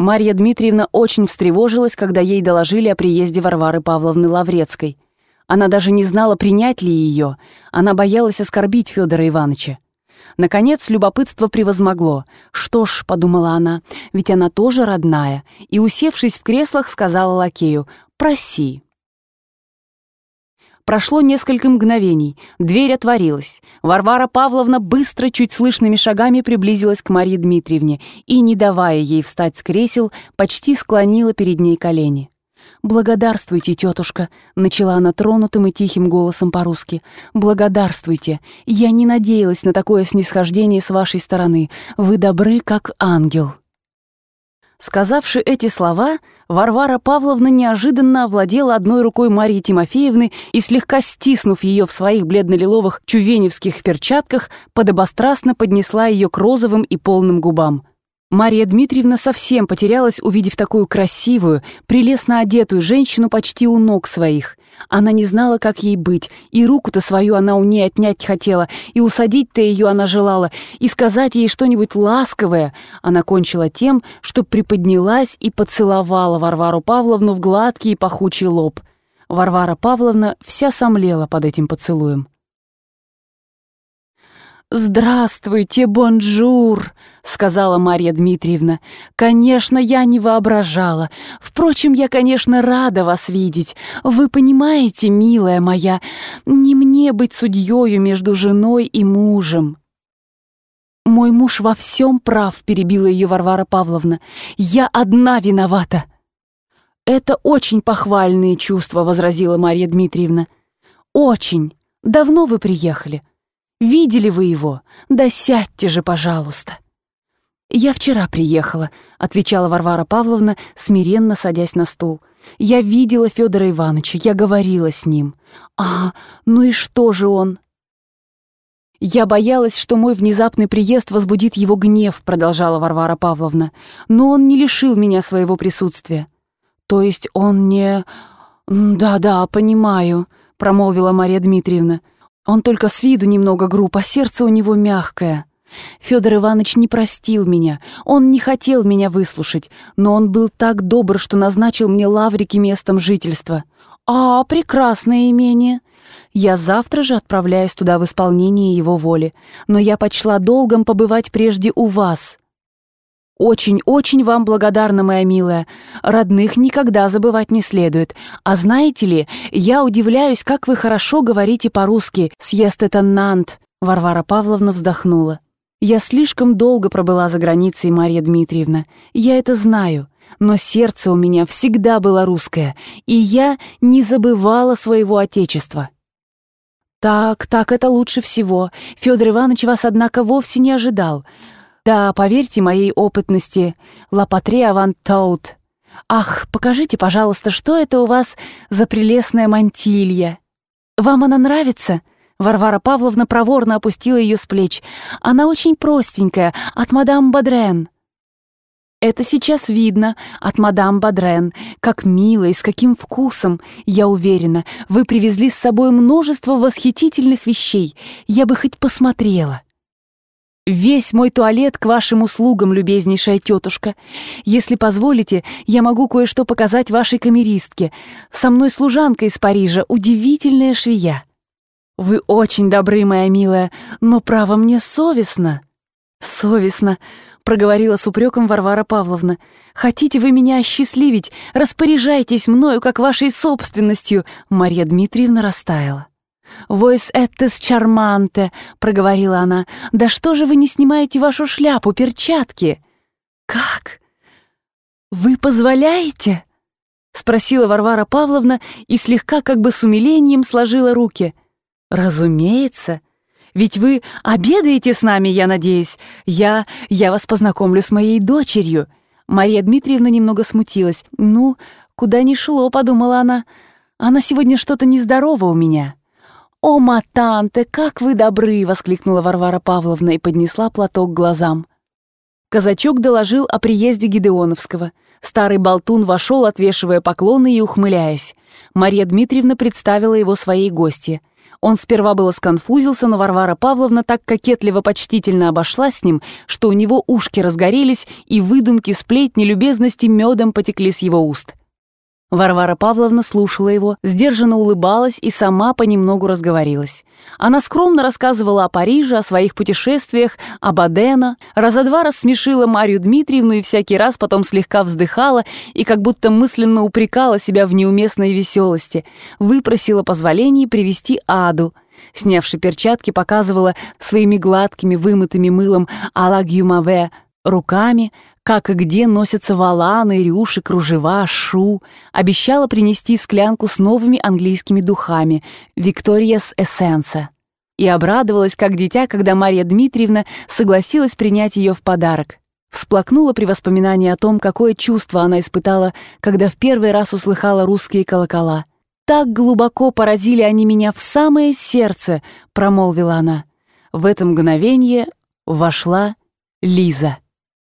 Марья Дмитриевна очень встревожилась, когда ей доложили о приезде Варвары Павловны Лаврецкой. Она даже не знала, принять ли ее. Она боялась оскорбить Федора Ивановича. Наконец, любопытство превозмогло. «Что ж», — подумала она, — «ведь она тоже родная», и, усевшись в креслах, сказала лакею «Проси». Прошло несколько мгновений. Дверь отворилась. Варвара Павловна быстро, чуть слышными шагами приблизилась к Марье Дмитриевне и, не давая ей встать с кресел, почти склонила перед ней колени. «Благодарствуйте, тетушка», — начала она тронутым и тихим голосом по-русски. «Благодарствуйте. Я не надеялась на такое снисхождение с вашей стороны. Вы добры, как ангел». Сказавши эти слова, Варвара Павловна неожиданно овладела одной рукой Марьи Тимофеевны и, слегка стиснув ее в своих бледно-лиловых чувеневских перчатках, подобострастно поднесла ее к розовым и полным губам. Мария Дмитриевна совсем потерялась, увидев такую красивую, прелестно одетую женщину почти у ног своих. Она не знала, как ей быть, и руку-то свою она у ней отнять хотела, и усадить-то ее она желала, и сказать ей что-нибудь ласковое. Она кончила тем, что приподнялась и поцеловала Варвару Павловну в гладкий и пахучий лоб. Варвара Павловна вся сомлела под этим поцелуем. «Здравствуйте, bonjour!» — сказала Марья Дмитриевна. «Конечно, я не воображала. Впрочем, я, конечно, рада вас видеть. Вы понимаете, милая моя, не мне быть судьёю между женой и мужем». «Мой муж во всем прав», — перебила ее Варвара Павловна. «Я одна виновата». «Это очень похвальные чувства», — возразила Марья Дмитриевна. «Очень. Давно вы приехали?» Видели вы его? Да сядьте же, пожалуйста!» «Я вчера приехала», — отвечала Варвара Павловна, смиренно садясь на стул. «Я видела Федора Ивановича, я говорила с ним». «А, ну и что же он?» «Я боялась, что мой внезапный приезд возбудит его гнев», — продолжала Варвара Павловна. «Но он не лишил меня своего присутствия». «То есть он не...» «Да-да, понимаю», — промолвила Мария Дмитриевна. Он только с виду немного груб, а сердце у него мягкое. Федор Иванович не простил меня, он не хотел меня выслушать, но он был так добр, что назначил мне лаврики местом жительства. А, прекрасное имение. Я завтра же отправляюсь туда в исполнение его воли, но я почла долгом побывать прежде у вас. Очень-очень вам благодарна, моя милая. Родных никогда забывать не следует. А знаете ли, я удивляюсь, как вы хорошо говорите по-русски. Съест это Нант. Варвара Павловна вздохнула. Я слишком долго пробыла за границей, Марья Дмитриевна. Я это знаю. Но сердце у меня всегда было русское, и я не забывала своего отечества. Так, так, это лучше всего. Федор Иванович вас, однако, вовсе не ожидал. Да, поверьте моей опытности, лапатре авантаут. Ах, покажите, пожалуйста, что это у вас за прелестная мантилья? Вам она нравится?» Варвара Павловна проворно опустила ее с плеч. «Она очень простенькая, от мадам Бадрен». «Это сейчас видно от мадам Бадрен. Как мило и с каким вкусом. Я уверена, вы привезли с собой множество восхитительных вещей. Я бы хоть посмотрела». Весь мой туалет к вашим услугам, любезнейшая тетушка. Если позволите, я могу кое-что показать вашей камеристке. Со мной служанка из Парижа, удивительная швея. Вы очень добры, моя милая, но право мне совестно. Совестно, проговорила с упреком Варвара Павловна. Хотите вы меня осчастливить, распоряжайтесь мною, как вашей собственностью. Марья Дмитриевна растаяла. «Войс эттес чарманте», — проговорила она. «Да что же вы не снимаете вашу шляпу, перчатки?» «Как? Вы позволяете?» — спросила Варвара Павловна и слегка как бы с умилением сложила руки. «Разумеется. Ведь вы обедаете с нами, я надеюсь. Я... я вас познакомлю с моей дочерью». Мария Дмитриевна немного смутилась. «Ну, куда ни шло», — подумала она. «Она сегодня что-то нездорова у меня». «О, матанте, как вы добры!» — воскликнула Варвара Павловна и поднесла платок к глазам. Казачок доложил о приезде Гидеоновского. Старый болтун вошел, отвешивая поклоны и ухмыляясь. Мария Дмитриевна представила его своей гостье. Он сперва было сконфузился, но Варвара Павловна так кокетливо-почтительно обошла с ним, что у него ушки разгорелись, и выдумки, сплетни, любезности медом потекли с его уст. Варвара Павловна слушала его, сдержанно улыбалась и сама понемногу разговорилась. Она скромно рассказывала о Париже, о своих путешествиях, об Адена, раза два рассмешила Марию Дмитриевну и всякий раз потом слегка вздыхала и как будто мысленно упрекала себя в неуместной веселости, выпросила позволение привести Аду. Снявши перчатки, показывала своими гладкими, вымытыми мылом «Ала Гюмаве» руками, как и где носятся валаны, рюши, кружева, шу. Обещала принести склянку с новыми английскими духами «Викториас Эссенса». И обрадовалась, как дитя, когда Марья Дмитриевна согласилась принять ее в подарок. Всплакнула при воспоминании о том, какое чувство она испытала, когда в первый раз услыхала русские колокола. «Так глубоко поразили они меня в самое сердце», — промолвила она. В это мгновение вошла Лиза.